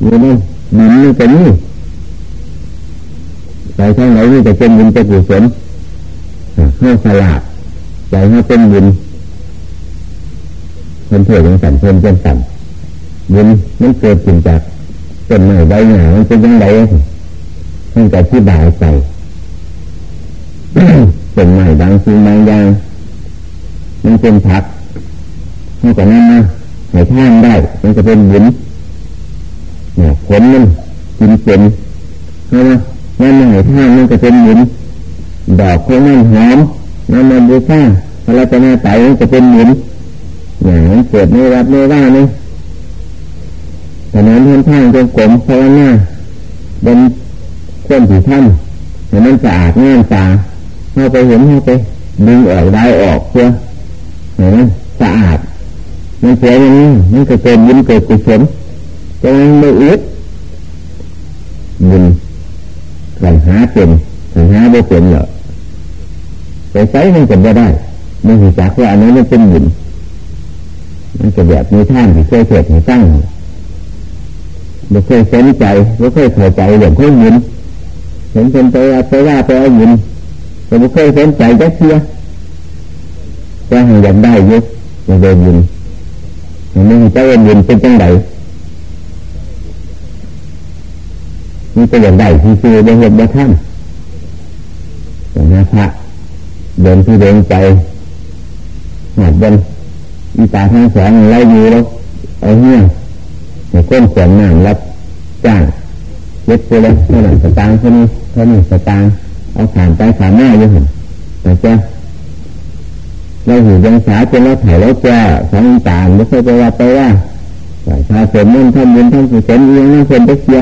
อยู่นั่นดินนี่เป็นนี่ใจทางไหนนี่จะเป็นบุญเป็นกุศลห้าสลาดใจห้าเป็นบุญเพิ่นเถื่อนสั่นเพิ่นเป็นสั่นบุญมันเกิดขึ้นจากต้นไม้ใบหนามันเป็นยังไงท่านจะอธิบายใส่ต้นไม้บางสิ่งบางอย่างมันเป็นผักมันก็นั่นนะให้ท่านได้ มันจะเป็นบุญ เนี่ยผลมันกินเป็นเพราะว่านั่นให้ท่ามันจะเป็นบุญดอกของมันหอมนั่นมันบูชาพระราชนาไตมันจะเป็นบุญเนี่ยมันเกิดในวัดในว่านี่แต่นั้นท่านท่านจงกลมเพราะว่าหน้าเป็นคนที่ท่านแต่มันสะอาดงามตาเข้าไปเห็นเข้าไปดึงออกได้ออกเพื่อเห็นไหมสะอาดมันเสียอย่างนี้มันก็เกิดบุญเกิดกุศล จะไม่อึดบุญกันหาเป็นกันหาไม่เป็นเหรอไปใช้มันก็ไม่ได้ไมันหิจักว่าอันนี้นมันเป็นบุญมันจะแบบมีท่านที่เคยเกิดให้ตั้งไม่เคยสนใจไม่เคยเข้าใจเรื่องของบุญเห็นเป็นไปไปว่าไปเอาบุญแต่ไม่เคยสนใจจะเชื่อจะให้ยากได้ยุกอยากได้บุญมันไม่ใช่บุญเป็นจังได นี่ก็อยากได้ที่ซื้อได้เห็นได้ท่านแต่น้าพระเดินที่เดินใจหาดบนอีตาทั้งสองไล่อยู่แล้วเอาเหี้ยในก้นขวนหนามรับจ้างเย็บไปเลยเท่านั้นสตางค์เท่านี้เท่านี้สตางค์เอาขานไปขานหน้าอยู่หันแต่จะเราหูยังสาจนเราถ่ายแล้วจ้าสองตาไม่เคยไปว่าไปว่าชาเสริมนั่นทำบุญทำกุศลยังนั่งคนไปเชีย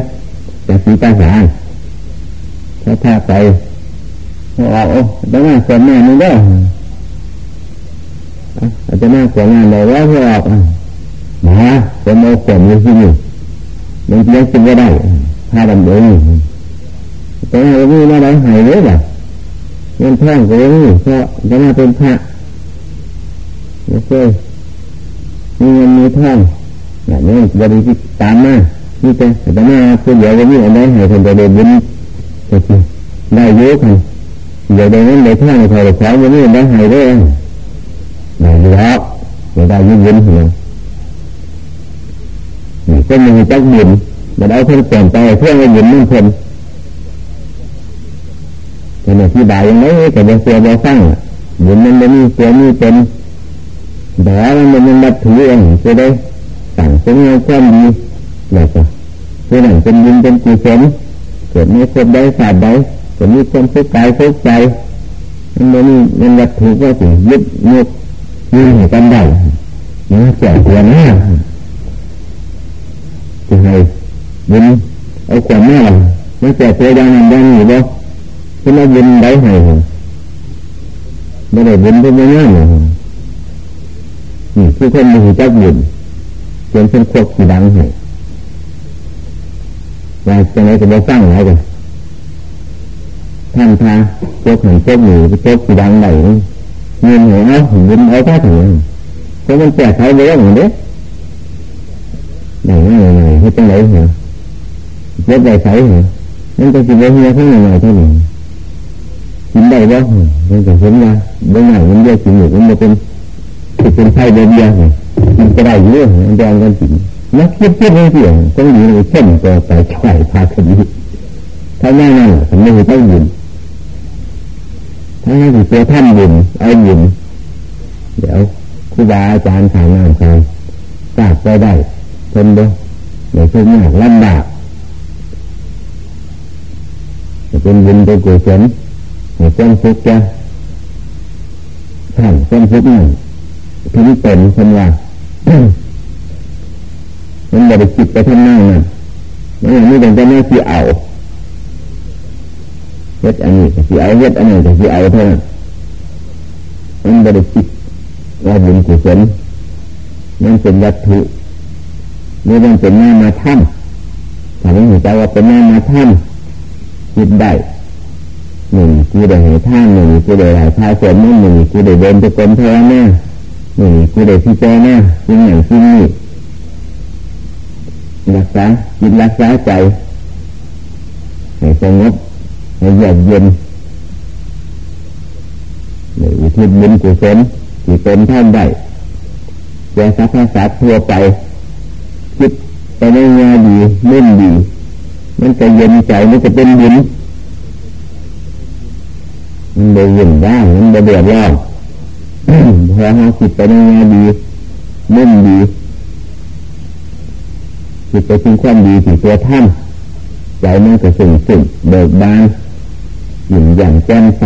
จากสีตาสาถ้าถ้าไปว่าโอ้ได้มาสวนแม่นี่ได้อาจจะน่ากกว่างานเลยว่าพวกหมาจะโมขวมอยู่ที่นี่มันเลี้ยงกินก็ได้ถ้าดำเดินแต่ว่าไม่ได้ไหนหายเลยแบบเงินแท่งก็ยังนี่เพราะจะมาเป็นพระไม่เคยมีเงินมีทองอย่างนี้บริจิตตามมา นี่แต่แต่หน้าคือเดี๋ยวจะมีอะไรให้คนจะเดินบุญได้เยอะกันเดี๋ยวเดินนั้นเดี๋ยวท่านคอยขอวันนี้ได้หายได้เองได้แล้วเดี๋ยวได้ยิ่งบุญเหรอนี่ก็มีจักบุญมาเอาเพื่อนก่อนไปเพื่อนให้บุญนั่นคนแต่ในที่ใดยังไงแต่เดี๋ยวเสียเดี๋ยวสร้างบุญมันไม่มีเสียมีเป็นแต่มันเป็นวัตถุเองจะได้สั่งเป็นเงาความดีแล้วก็ คือหนังเป็นยินเป็นกุศลเกิดมีคนได้ศาสตร์ใดเกิดมีความสุขกายสุขใจมันไม่มีมันวัตถุก็ถึงยึดยึดยืนให้กันได้นี่แก่ตัวหน้าจะให้บุญเอาความหน้าไม่แก่ตัวยังนั้นยังอยู่บ่ที่เราบุญได้ให้ไม่ได้บุญเป็นยังไงนี่คือคนมีจักบุญเป็นเป็นควบสีดังให้ ว่าจะไหนจะไปสร้างอะไรกันท่านพาโจกหันโจกหนูโจกสีดังไหนเงินหัวเอาหุ่นเอาแค่ถึงเพราะมันแจกใช้เยอะเหมือนเด้ไหนไหนไหนให้จังไหนเหรอเล็บใบใช้เหรอนั่นก็คือเฮียข้างในเท่านี้นกินได้บ่มันจะเห็นว่าเบื้องหน้ามันเยอะจริงหรือมันเป็นเป็นไส้เดียวเดียวมันจะได้เยอะมันจะกันจริง นักคิดคิดไม่เสี่ยงต้องอยู่ในเส้นตัวไปช่วยพาคดีถ้าแน่นั่นผมไม่ต้องยืนถ้าให้ถึงตัวท่านยืนเอายืนเดี๋ยวครูบาอาจารย์ขายน้ำขายจากไปได้ทนดูเดี๋ยวช่วยมากลำบากจะเป็นบุญเป็นกุศลให้ความสุขแก่ท่านความสุขนั่นถึงเป็นคนว่า มันบริจิตไปทำนั่งนั่นนั่นนี่เป็นเจ้าหน้าที่เอาเฮ็ดอันนี้ที่เอาเฮ็ดอันนี้ที่เอาเท่านั้นมันบริจิตว่าบุญกุศลมันเป็นวัตถุนี่มันเป็นหน้ามาท่านถ้าไม่เห็นใจว่าเป็นหน้ามาท่านคิดได้หนึ่งกูได้เห็นท่านหนึ่งกูได้หลายพาเสริมหนึ่งกูได้เดินไปกรมเทวนานี่งกูได้พิจารณาสิ่งอย่างสิ่งนี้ รักษาจิตรักษาใจให้สงบให้เยือกเย็นในอุทิศบุญกุศลที่เป็นท่านได้แก่สรรพสัตว์ทั่วไปคิดไปในงานดีเล่นดี มันจะเย็นใจมันจะเป็นบุญมันเดือดได้มันเดือดร้อนพอเราคิดไปในงานดีเล่นดี คิดไปถึงความดีที่ตัวท่านใจมันก็สุ่มสุ่มเบิกบานหยิ่งอย่างแจ่มใส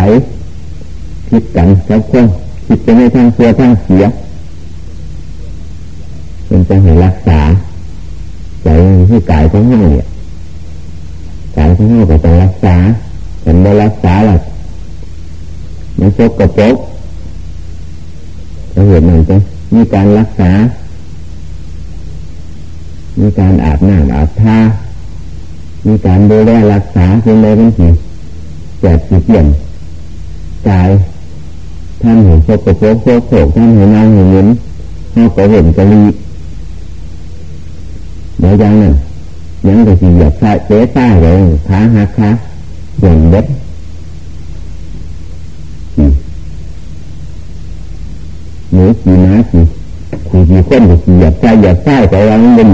คิดกันกับคนคิดไปในทางเสียทางเสียเป็นจะให้รักษาใจที่กายของเราเนี่ยกายของเราก็ต้องรักษาฉันไม่รักษาหรอกมันจกกระจกจะเห็นมันจะมีการรักษา มีการอาบน้ำอาบท่ามีการดูแลรักษาเพียงใดเป็นสิ่งแจกสีเปลี่ยนกายท่านเห็นโคกโคกโคกโคกท่านเห็นนางเห็นเงินเขาก็เห็นกะลีเดี๋ยวยังนั่นยังก็สีหยียบใส่เตะใต้เลยขาหักขาเหยียบเด็ดหนูขี่ม้าขี่ขี่ขี่ข้นขี่หยียบใส่หยียบใส่ไปแล้วมันเป็น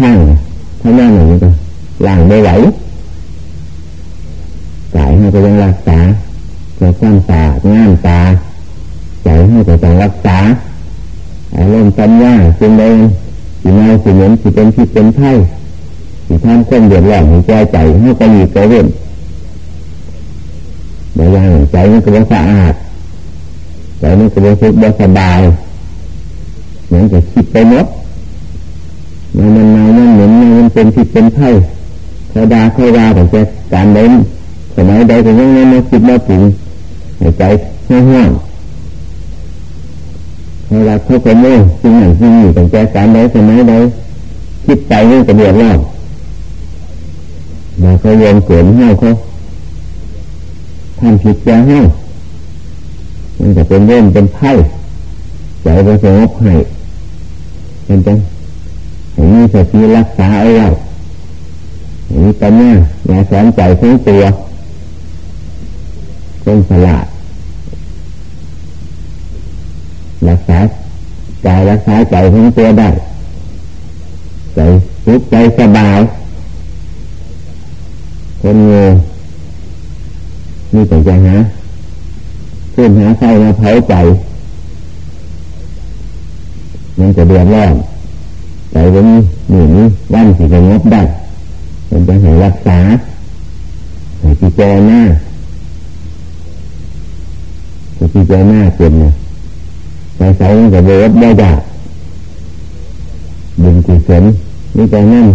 ทางท่านั้นหนึ่งก็ล่างไม่ไหวกายให้ก็ยังรักษาเพื่อความสะอาดงามตาใจให้ก็ต้องรักษาอารมณ์สัญญาสิ่งใดสิ่งใดสิ่งนั้นสิ่เป็นที่เป็นไพ่สิ่ท่านคนเดือดร้อนหัวใจใจให้ก็มีกระเว้นบางอย่างใจมันก็บ่สะอาดใจมันก็บ่สุขบ่สบายเหมือนจะคิดไปหมด มันมันเมามันเหม็นมันเป็นผิดเป็นไพ่เขาดาเขาดาแต่จะการเดินสมัยใดก็ยังไม่มาคิดมาปรุงหายใจห้ห่วงเขารักเขาเป็นโม่จริงอย่างจริงอยู่แต่ใจการใดสมัยใดคิดไปเรื่องกระเดียดร้อนมาเขาโยนเกินให้เขาทำผิดแก่ให้มันจะเป็นเรื่องเป็นไพ่ใจไปสงบให้เป็นจัง มีสติรักษาเอาไว้มีปัญญาอย่าสอนใจทั้งตัวเป็นสลาดรักษาใจรักษาใจทั้งตัวได้ใจสุขใจสบายคนงูมีแต่จะหาขึ้นหาไฟมาเผาใจมันจะเดือดร้อน ใจวันนี้หนีนี้วันสิจะงบได้มันจะให้รักษาให้พิจารณาให้พิจารณาเป็นใจใสมันจะเบิดได้ยากบุญกุศลนี่ใจนั่น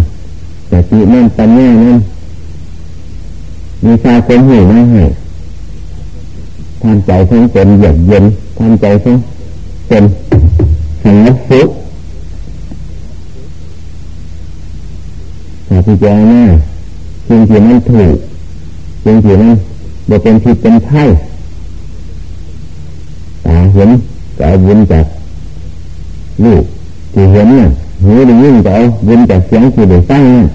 สตินั่นปัญญานั่นมีชาคนหูไม่ให้ทำใจทั้งเป็นเยือกเย็นทำใจทั้งเป็นสังสุข แต่ที่เจอหน้าสิ่งที่มันถูกสิ่งที่มันบ่เป็นผิดเป็นไพ่ตาเห็นก็เอาบุญจากลูกที่เห็นน่ะหูได้ยินก็เอาบุญจากเสียงที่ได้ฟังน่ะ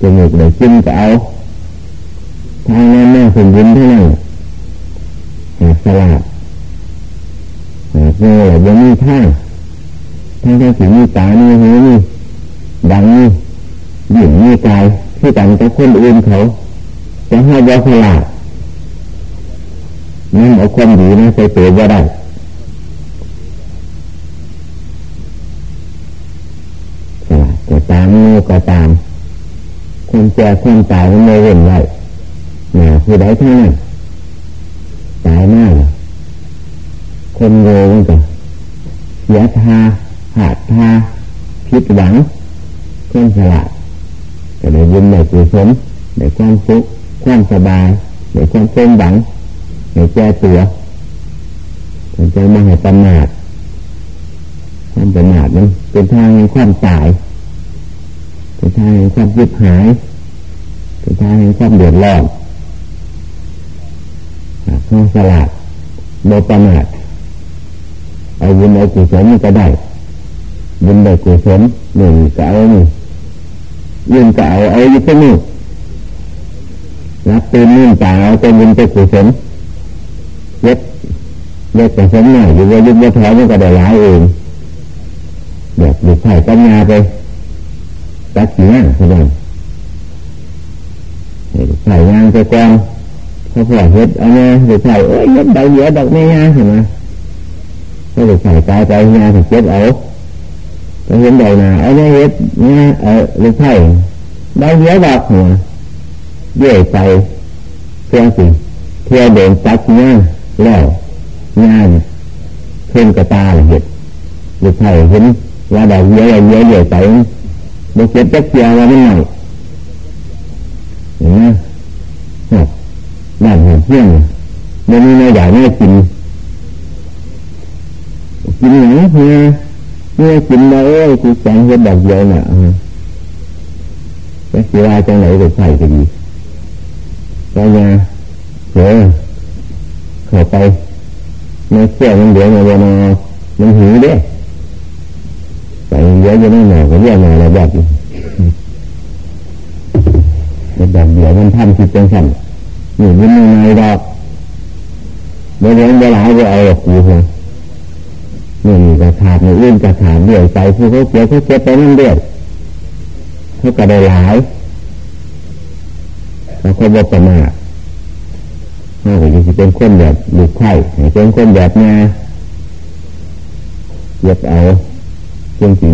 จมูกได้กินก็เอาทางนั้นน่าสมบูรณ์เท่านั้นหาสลาดหาเงยยังมีท่าทั้งทั้งสีมีตามีหูมี ดังมีหยิ่งมีกายที่ต่างจากคนอื่นเขาจะให้บอสลาดนั่นเอาความดีนะใส่ตัวว่าได้ก็ตามงูก็ตามคนแก่คนตายมันไม่เว้นไว้หนาผู้ใดท่านตายมากคนโง่ก็เสียทาหาดทาผิดหวัง คนฉลาดก็ได้ยินได้กุศลได้ความสุขความสบายได้ความเป็นหวังได้แก้ตัวสนใจมาให้ประมาทความประมาทมันเป็นทางแห่งความตายเป็นทางแห่งความยึดหายเป็นทางแห่งความเดือดร้อนความสลาดโดยประมาทเอาบุญเอากุศลมันก็ได้บุญได้กุศลหนึ่งก็เอาหนึ่ง ยืนก็เอาเอาอยู่ที่นี่รับตื่นนื่นตาเอาเป็นบุญเป็นกุศลเย็ดเย็ดแต่สมหน่อยอยู่ว่ายุบว่าถอยมันก็ได้หลายเองแบบหลุดไผ่ปัญญาไปตัดเสียใช่ไหมใส่งานไปก่อนเขาพอเฮ็ดเอาเนี่ยหรือใส่เอ้ยเฮ็ดใบเยอะดอกไม่ยาเห็นไหมก็หรือใส่ตายไปงานถึงเจ็บเอา ก็เห็นใบนาเอาเนี่ยเฮ็ดเนี่ยเออหรือใส่ใบเยอะดอกหัวเยื่อไปเพื่อสิเพื่อเดินตัดเนี่ยแล้วงานเพิ่มกระตาเห็ดหรือใส่เห็นว่าดอกเยอะเยอะเยอะไปบกเก็บจักเกียว่ามันหน่อยเห็นไหมบ้านเหัวเที่ยงมันมีในใหญ่ไม่กินกินหนังเนี่ย เนี่ยกินได้เอ้ยคือแสงเห็นดอกเดียวน่ะแต่เสียดายจังไหนก็ใส่ก็ดีก็ยังเสือเข้าไปในเสื้อมันเดี๋ยวมันจะมามันหิวเด้ใส่เยอะจะไม่หน่อก็เรียกมาแล้วแบบนี้แบบเดี๋ยวมันทำจิตจังสั่นอยู่ยิ้มในดอกเมื่อเลี้ยงเวลาไปเอาหรอกอยู่ เลยนี่กระถาดในอื่นกระถาดเดี่ยวใจผู้เขาเกี่ยวเขาเจ็บไปนั่นเดียวเขาก็ได้หลายเขาก็บอกประมาทเขาก็จะเป็นคนแบบลูกไข่เป็นคนแบบงาเย็บเอาจริงจริง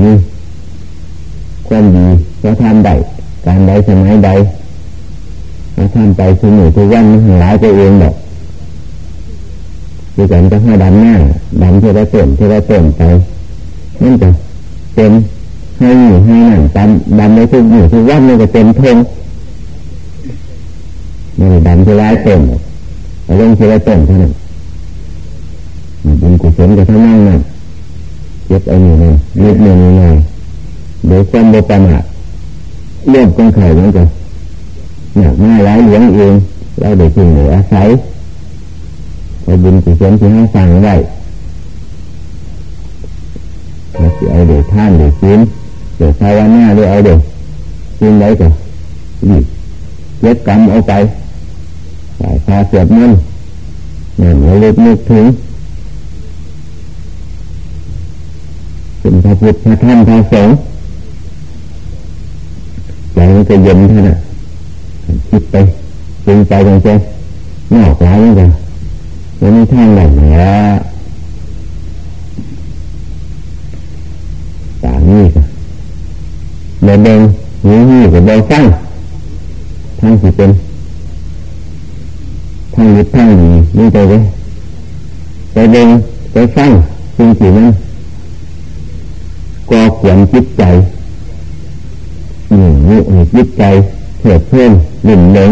ความดีเขาทำได้การใดสมัยใดเราทำไปสมุทุกวันมันหลายไปเองแบบ คือกันจะให้ดันหน้าดันเท่าไรเติมเท่าไรเติมไปนั่นจะเป็นให้หนูให้หนังดันดันในทุกหนูทุกวันมันจะเป็นทงมันดันเท่าไรเติมเอาลงเท่าไรเติมเท่านั้นบุญกุศลกับทั้งนั้นนั่นเก็บเอาหนึ่งนิดหนึ่งหน่อยโดยความโมประมาทเรื่องกองไข่เหมือนกันอยากมาไว้เลี้ยงเองเราเด็กจริงหรืออาศัย เอบุญกุศลที่ให้ฟังไว้เราจะเอาเด็กท่านเด็กชิ้นเด็กภาวนาหรือเอาเด็กชิ้นไว้ก่อนดีเล็กกรรมเอาไปสายพาเสียบมันนั่นเราเล็กนึกถึงเป็นพระพุทธพระธรรมพระสงฆ์ใจมันจะเย็นท่านั้นคิดไปปรุงไปอย่างเช่นอกร้ายนี่กัน แล้วมีทางไหนเนี่ยตามนี่กันเดินเดินหิวหิวกับเดินฟังทางสิเป็นทางยึดทางดีนี่ไปเลยไปเดินไปฟังสิ่งที่นั้นก่อขวนจิตใจหนึ่งจิตใจเถิดเพื่อนหนึ่งเหลง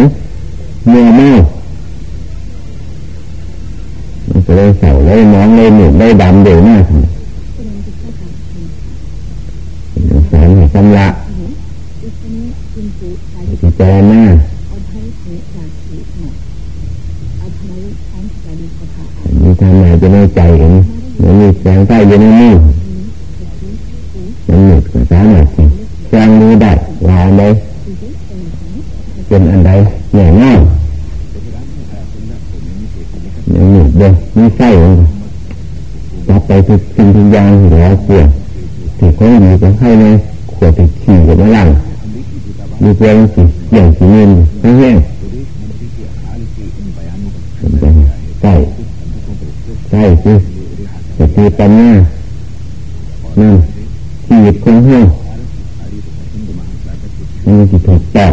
เมื่อเมา มันจะได้เสาได้มองได้หนุนได้ดำเดี๋ยวมากสารให้ชำระพิจารณามีทำไหนจะไม่ใจกันมันมีแสงใต้อยู่ในมือมันหยุดกับสารหนักแสงมือได้วางได้เป็นอันใดใหญ่ง่ายอย่างนี้ เดียวมีไส้จับไปทุกสิ่งทุกอย่างเหลือเกลือถือของดีของให้เลยขวดติดขี่กับมะลังมีเปลืองสีอย่างสีเงินแห้งใส่ใส่คือแต่คือปัญญานั่นชีวิตของเฮามันจะถูกต้อง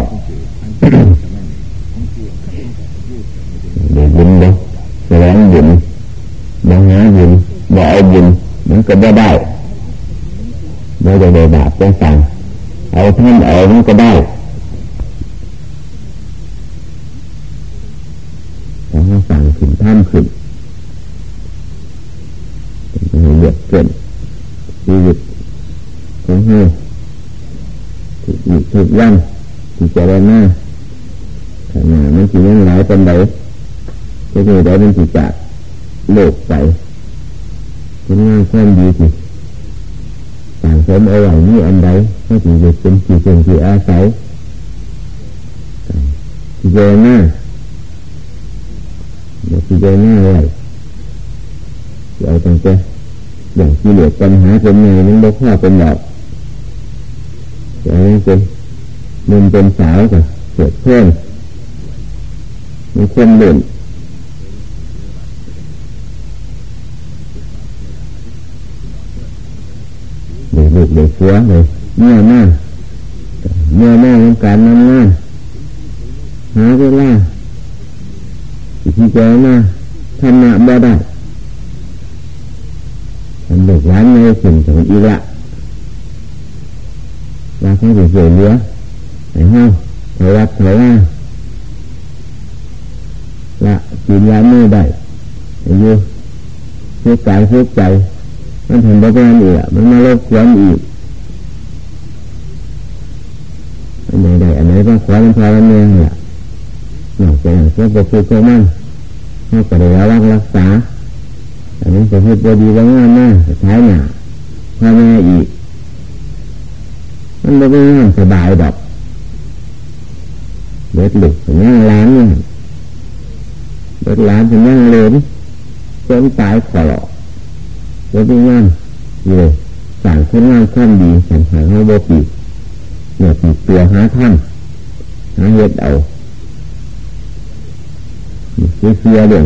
บุญบางงานบุญบ่เอาบุญมันก็ไม่ได้ไม่ได้ได้บาปก็สั่งเอาท่านเอามันก็ได้ถ้าสั่งขึ้นท่านขึ้นเหยียดเกินชีวิตของเฮาถูกอีกถูกยังที่จะได้หน้าขนาดมันจียังหลายเป็นได ก็คือได้เป็นจิตจากโลกไปเป็นงานความดีสิต่างสมเอาไว้นี่อันใดไม่ถึงจะเป็นกี่เป็นกี่อาศัยที่เจหน้าเดี๋ยวที่เจหน้าเลยเดี๋ยวตั้งแต่อย่างที่เหลือปัญหาเป็นไงมันบ่ข้าเป็นหลอกเดี๋ยวนี้เป็นมุมเป็นสาวกับเกิดเพิ่มมีคนเด่น เด็กเด็กฟัวเลยเมื่อหน้าเมื่อหน้าของการนำงานหาเวลาที่เจอหน้าทำหน้าบ่ได้ทำเด็กร้านในสิ่งของอีละลาเขาจะเสียเหลือไอ้ห้าไอ้วัดไอ้ว่าละกินยาไม่ได้อ้ยูเสียใจเสียใจ มันทำได้แค่นั้นอีกมันมาลบควนอีกอันไหนได้อันไหนก็ขอมันพอแล้วเนี่ยนอกจากนั้นก็ไปคุยกับมันให้ก็ได้ระวังรักษาอันนี้จะพูดดีว่างามมากท้ายหนาพ่อแม่อีก มันไม่ได้งานสบายดอกเด็ดหลุดถึงย่างล้านเนี่ยเด็ดล้านถึงย่างเลนจนตายขอหลอก เด็ดงานเลยสั่งคนงานข้ามดีสั่งหาให้โบปีเนี่ยปีตัวหาท่านหาเห็ดเอาเสียเรื่อง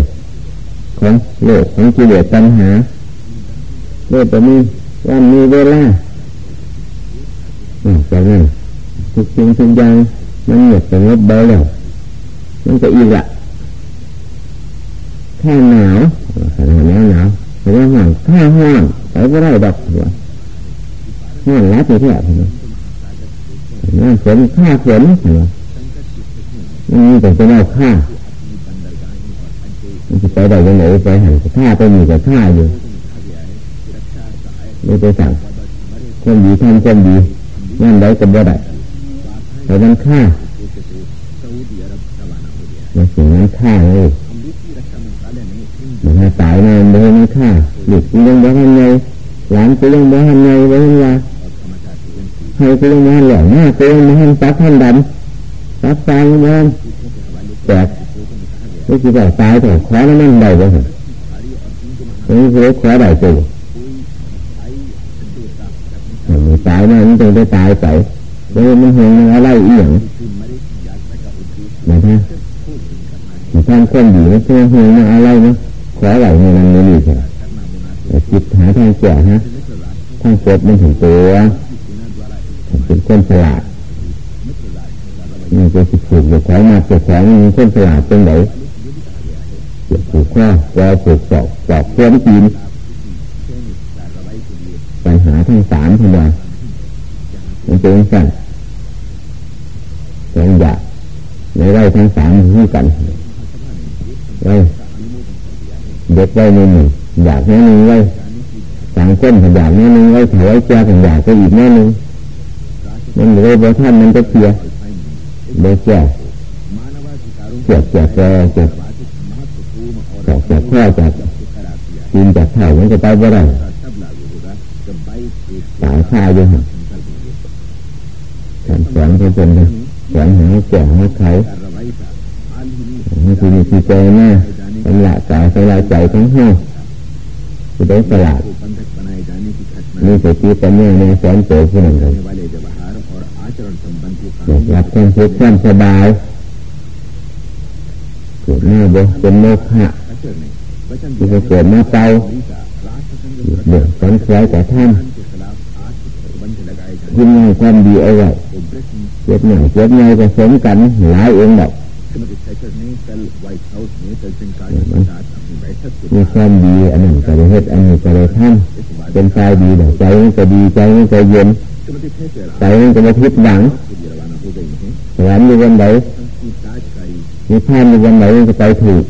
ของโลกของกิเลสตัณหาโลกตัวนี้วันมีเวลาจากนั้นทุกสิ่งทุกอย่างมันหนียดสงบเบาแล้วมันก็อีกละข้าหนาวขนาดนี้หนาว แต่ว่าห่างข้าห้างไปไม่ได้ดอกหัวห้างรัดไปแท้เลยน้ำฝนข้าฝนเหรอมันมีแต่จะเอาข้ามันจะไปได้ยังไงไปหันข้าไปมีแต่ข้าอยู่ไม่ไปสั่งคนดีทำคนดีนั่นได้ก็บ่ได้แต่มันฆ่ามันสิ่งนั้นฆ่าเลย มันตายมาเดินมันฆ่าหลุดยังบ่ทันไงหลานก็ยังบ่ทันไงบ่ทันว่ให้ก็ยังบ่ทันหล่อหน้าก็ยังบ่ทันตัดทันดำตัดตายยังบ่ทันแตกไม่คิดว่าตายแต่ขอแล้วมันได้บ่เหรอนี่คือขอได้ตัวตายมามันต้องไปตายไปแล้วมันเห็นอะไรอีหยังนะท่านนะท่านคนอยู่นเพื่อเห็นอะไรเนาะ ขออะไรในนั้นไม่ดีใช่ไหมจิตหาทางแก่ฮะทางโกดมันถึงตัวเป็นคนฉลาดนี่จะสิผูกเด็กของมาเด็กของมีคนฉลาดเป็นไหนผูกข้อแกผูกศอกศอกเพื่อนกินปัญหาทั้งสามทีเดียวมันเป็นสั่นแสงอย่ากในไร่ทั้งสามที่กันไร่ เด็กไร่หนึ่งอยากแน่นึงไร่สังก้นอยากแน่นึงไร่ถวายแจกันอยากก็อีกแน่นึงมันเลยบอท่านมันก็เสียเด็กแก่เจ็บเจ็บแก่เจ็บจากจากข้อจากกินจากเท่ามันจะไปบ่ได้ตายข้าอยู่ฮะการสอนก็เป็นสอนหาแก่หาเขาให้ทีนี้ทีใจแน่ สำละกายสละใจทั้งห้องจะได้สละนี่สติปัญญาในสอนโตขึ้นเลยรับความสุขความสบายเกิดหน้าบ่เป็นโมฆะที่จะเกิดมาเตาเดือดสันคล้ายแต่ท่านยิ่งใหญ่ความดีเอาไว้เจ็บหน่อยเจ็บใหญ่ผสมกันหลายเองแบบ มีความดีอันนึ่งก็ได้เหตุอันนึ่งก็ได้ท่านเป็นใจดีแบบใจมันก็ดีใจมันก็เย็นใจมันก็มาพิษหวังสวรรค์อยู่วันไหนมีท่านอยู่วันไหนมันจะไปถูก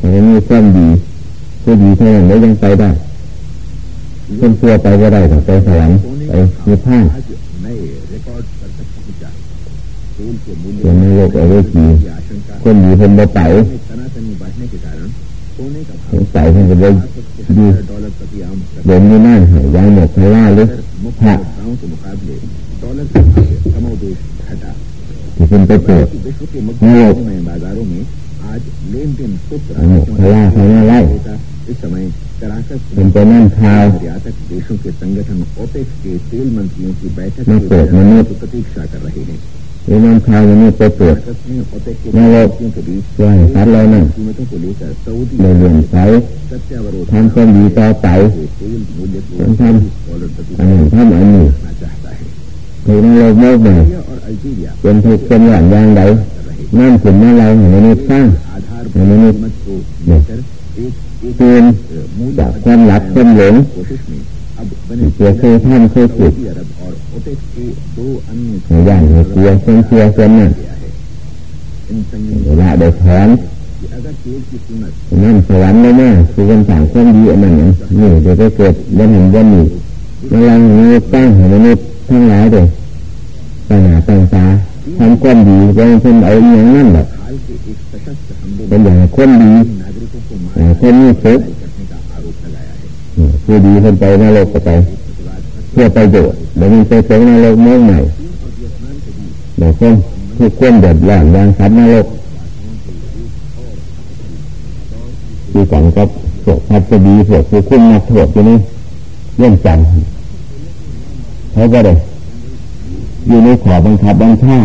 แต่มีความดีผู้ดีเท่านั้นได้วยังไปได้คนทั่วไปก็ได้แต่ไปสวรรค์ไปมีผ้าน เป็นในโลกเอาไว้กีคนดีคนบ่ไปสงสัยเพิ่นก็เลยดีเดินอยู่นั่นหายยาหมกพล่าหรือพระที่เป็นไปเกิดโลกหมกพล่าเขาไม่ไล่เป็นไปนั่นข่าวมาเกิดมนุษย์ หรือนั่นข่าวมนุษย์ไปเกิดนรกด้วยสัตว์เรานั่นในเรื่องใสทำความดีต่อไปทำทำอันนึ่งทำอันนี้ถูกนรกโมกใหม่เป็นทุกข์เป็นหวานยางใดนั่นถึงนั่นเราเห็นนุษย์สร้างเห็นนุษย์เนี่ยตื่นจากความหลับความหลงเสียเคยท่านเคยผิด ย่างเสียเสียเสียเสียนั่นเวลาเดือดร้อนนั่นสวรรค์แม่คือคนต่างความดีอันนั้นนี่เดี๋ยวก็เกิดบนหินบนนี่งเวลามีตั้งห็นมนุษย์ทั้งหลายเลยปัญหาต่างตาทำความดีเป็นคนเอาอย่างนั้นแบบเป็นอย่างคนดีคนนี้สุดคือดีคนไปนรกก็ไป เพื่อประโยชน์เดี๋ยวมันไปเจอนรกเมื่อใหม่เดี๋ยวคนทุกคนเดือดร้อนยางสัตว์นรกคือกันกับพวกพัฒดีพวกคือคุ้มนักโทษที่นี่เรื่องจันเขาก็เลยอยู่ในขอบังคับบังคับ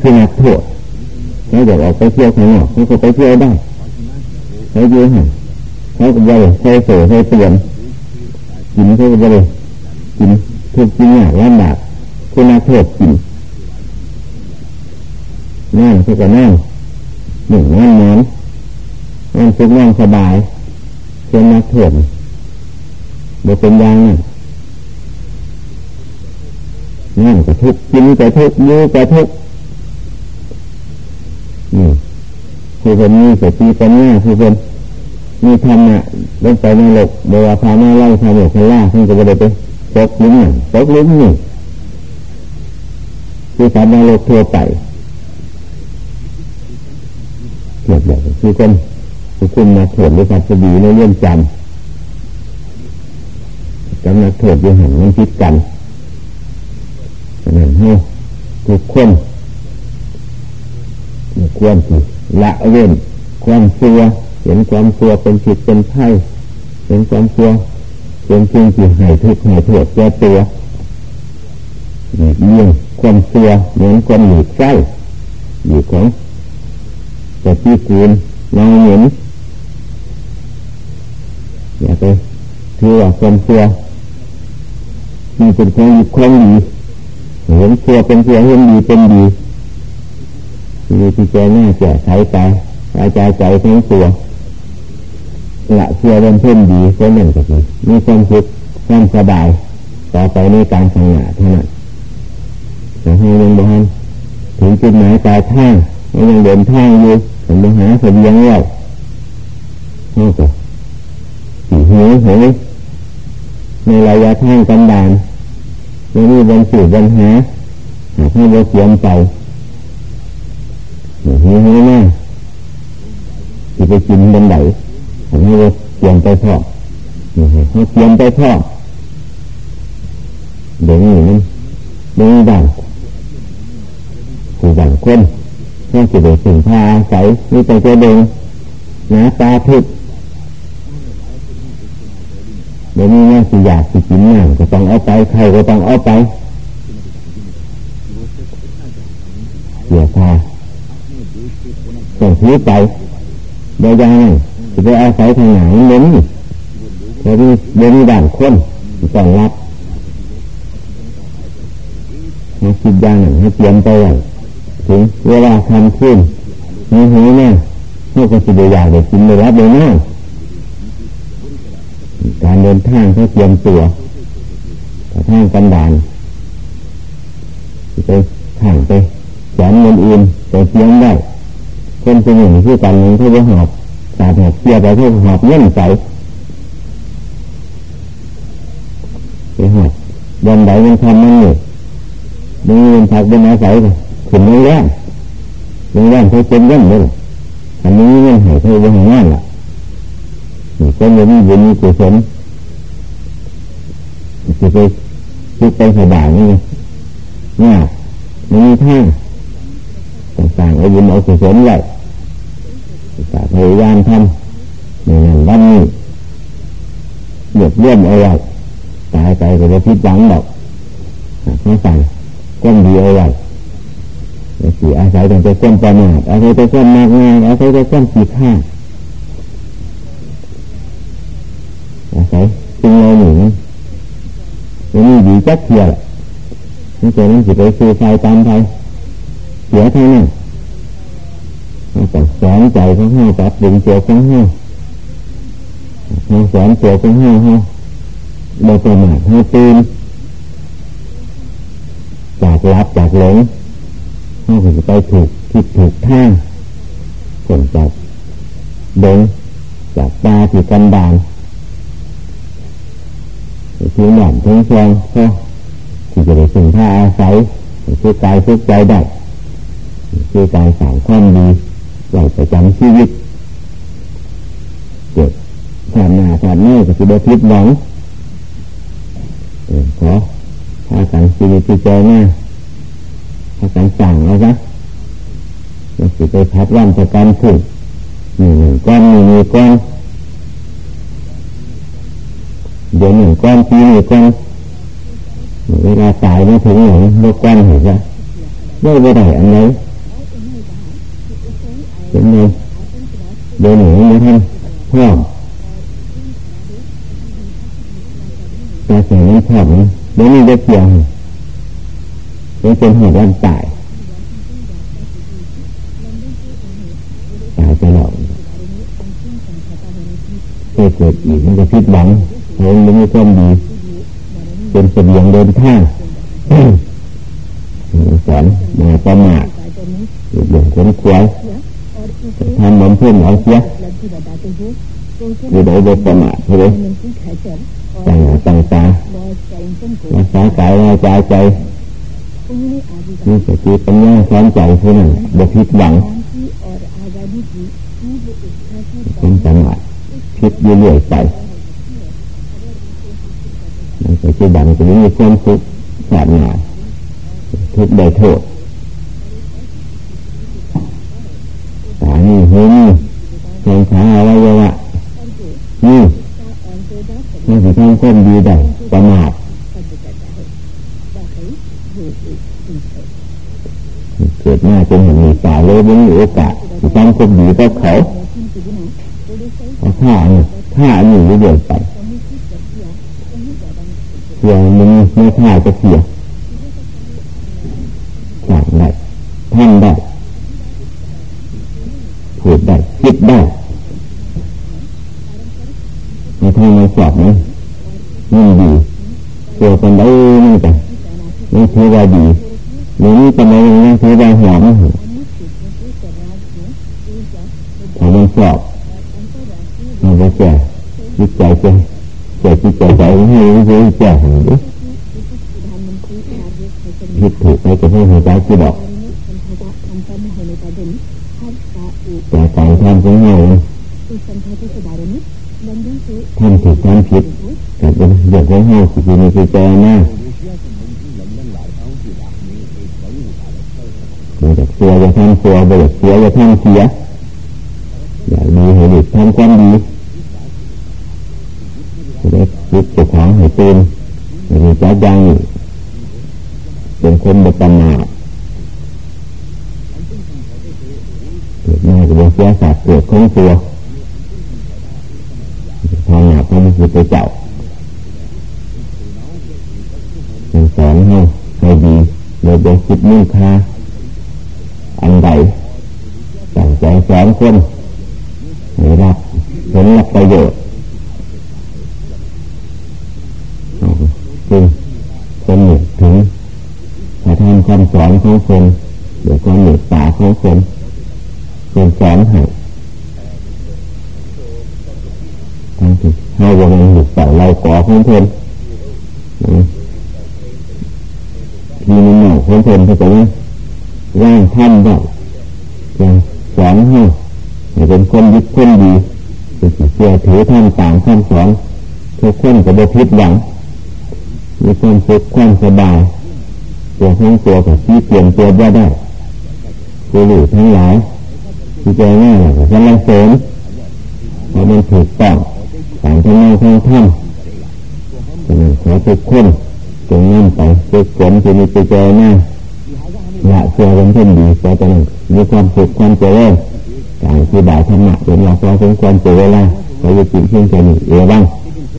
คือนักโทษเขาอยากออกไปเที่ยวข้างนอกเขาก็ไปเที่ยวได้เขาอยู่ห่างเขาก็เลยใส่เสือใส่เตียน กินเขาก็เลยกินทุกสิ่งอย่างลำบากคือนักโทษกินนั่งเขาก็นั่งหนึ่งนั่งนอนนั่งสุขนั่งสบายเช่นนักโทษโดยเป็นยังนั่นนั่งกระทุกกินกระทุกยื้อกระทุกนี่คือคนมีสติปัญญาคือคน มีธรรมะลงไปในโลกเบวาพามาเล่าทำหลกคันล่าท่านจะไปไปตกลุ้มหนึ่งตกลุ้มหนึ่งคือสารในโลกทั่วไปเกิดแบบคือคนคือคุณมาโทษหรือการจะดีในเรื่องจำกำลังโทษยังหันมันคิดกันนั่นให้ทุกคนควรที่ละเว้นความเชื่อ เห็นความเชื่อเป็นผิดเป็นไพ่เห็นความเชื่อเป็นจริงที่ให้ทุกข์ให้โทษแก่ตัวเยี่ยงความเชื่อเหมือนความหนีบไส้อยู่ของแต่ที่กูลนองเหม็นอย่าไปถือว่าความเชื่อมันเป็นของดีของดีเห็นเชื่อเป็นเชื่อเห็นดีเป็นดีมีที่ใจหน้าแก่ใช้ไปอาจารย์ใจทั้งตัว ละเชื่อเป็นเพื่อนดีเพื่อนหนึ่งกับมีมีความสุขความสบาย ต่อไปในการทำงานเท่านั้นแต่ให้ยังบ้านถึงจุดหมายปลายทางยังเดินทางอยู่ผมมาหาสมยังแล้วนี่ก็สีหิวหิวในระยะทางกันดานไม่มีวันสืบวันหาหากให้เราเสียมไปหิวหิวแน่ที่ไปกินบนไหน ทำให้เราเปลี่ยนไปทอดให้เปลี่ยนไปทอเดี๋ยวนี้มันเดี๋ยวนี้ดังผู้ดังคนถ้าจะได้สิ่งพาใส่นี่ไปจะเดินหนาตาทึบเดี๋ยวนี้เนี่ยสิอยากสิกินหนังก็ต้องเอาไปใครก็ต้องเอาไปเสียพาต้องถือไปเดี๋ยวยังไง จะไปอาศัยทางไหนเน้นเดี๋ยวนี้เดี๋ยวนี้ด่านคนต้องรับให้คิดอย่างหนึ่งให้เตรียมไปอย่างถึงเวลาทำขึ้นมีหูแน่พวกก็จะอยากได้กินเลยรับเลยนะการเดินทางเขาเตรียมตัวทางกันดานไปทางไปแสนเงินอื่นไปเตรียมได้คนเป็นอย่างที่กันนี้เขาจะหอบ สาดหอบเสียไปเขาหอบเงี้ยใส่ไปหอบบนไหนมันทำมันอยู่มึงเงินผักบนอาศัยขึ้นไม่แรงไม่แรงเขาเป็นเงี้ยเลยอันนี้เงินหายเขาไปหงานล่ะนี่ก็ยังมีบุญมีกุศลจะไปคิดไปสบายนี่ไงเนี่ยไม่มีท่าต่างๆเอาบุญเอากุศลไว้ พยายามทำในนั้นวันนี้หยียบเลื่อนเอาไว้ตายไปก็จะพิจังดอกไม่สั่ก้มดีเอาไว้สีอาศัยแต่ก้มประมาทอาศัยแต่ก้มมากง่ายอาศัยแต่ก้มขีดข้าอาศัยจึงเราหนึ่งมันมีดีจักเทียร์นี่เจนั้นสิไปซื้อไฟตามไฟเสียเท่านั้น เราต้องสอนใจของห้าจับดึงเจียวของห้าเราสอนเจียวของห้าห้าเราประมาทให้ตื่นจากรับจากหลงห้าจะไปถูกทิศถูกทางส่วนจากดงจากตาที่กันดานที่หนอนทั้งฟองก็ที่จะได้สิ่งท่าอาศัยคือกายคืกใจได้คือกายสั่งความดี ไว้ประจำชีวิตเกิดผ่านหนาผ่านหน้ก็จะได้พิษหวังขอพากันชีวิตที่เจอหน้าพากันสั่งเอาซะมันสิไปพัดวันประกันถึงหนึ่งก้อนมีมีก้อนเดี๋ยวหนึ่งก้อนปีหนึ่งก้อนเวลาตายมาถึงหนึ่งโลกก้อนเห็นไหมไม่ไปไหนอันไหน เป็นไงเดี๋ยวหนึ่งไม่ทำพร้อแต่เสียงนั้นพร้อมเดี๋ยวนี้ได้เพียงเดี๋ยวเป็นหัววันตายตายจะหลอกเกิดอีกมันจะพิษบังเห็นมันมีความดีเป็นเสบียงเดินทางสอนมาประมาทหลงคนควาย ทำเหมันเพื่อนเอาเสียคือโดยโดยประมาทเลยต่างต่างตารักษากายวาจาใจมีสติปัญญาสอนใจเท่านั้นบพิษหวังเป็นประมาทคิดเรื่อยๆไปในปัจจุบันจะมีความสุขสาดหนาทุกได้โทษตา นี่หูนี่แขนขาอวัยวะนี่มันจะทำความดีได้ประมาทเกิดหน้าจนเห็นมีตาเลยไม่มีโอกาสจะทำความดีก็เขาเอาท่านี่ท่านี่เรื่อยไปเสียมันไม่ท่าจะเสียสั่งได้ท่านได้พู ดได้ในทางในสอบนี้มันดีตัวคนได้นี่จ้ะนี่ถือว่าดีหรือนี่จะไม่นี่ถือว่าหอมพอมันสอบมันจะแก่จิตใจจะแก่จิตใจใจให้รู้แก่หันดิผิดถูกไปจะให้หัวใจจีบอก แต่การทำของเราทำถูกทำผิดกับเรื่องของเราสิมีคือใจหน้าเราจะเสียจะทำเสียเราจะเสียจะทำเสียอยากมีเหตุทำความดีจะได้ยึดเจ้าของให้ตื่นมีใจยังเป็นคนบุประมาท กิดมาจะเป็นเสียสัตว์เกิดของตัวทางหนาพระมุขไปเจ้าสอนให้ให้ดีโดยเป็นคิดมุ่งค่าอันใดตั้งใจสอนคนให้รับผลรับประโยชน์จึงเป็นหนึ่งถึงถ้าทำคำสอนของคนหรือความเมตตาของคน คนสอนให้ทั้งที่ให้วงเงินหยุดเต่าเราก่อของเพลินทีมันหน่อของเพลินเขาจะว่างท่านได้ยังสอนให้เป็นคนยึดคนดีคือเชื่อถือท่านต่างท่านสอนทุกคนกับบพิษหวังมีความสุขความสบายตัวของตัวกับที่เปลี่ยนตัวได้ได้ตัวหลุทั้งหลาย ที่เจอหน้าก็กำลังเสริมพอมันถูกต้องตางทางทางท่านขอทุกคนจงนั่นไปเกิดผลที่มีไปเจอหน้าละเชื่อกันเช่นดีก็จะมีความสุขความเจริญการที่บ่ายธรรมะเป็นหลักเราสมควรเจอเวลาเราจะจิตเพียงแค่นี้เอวัง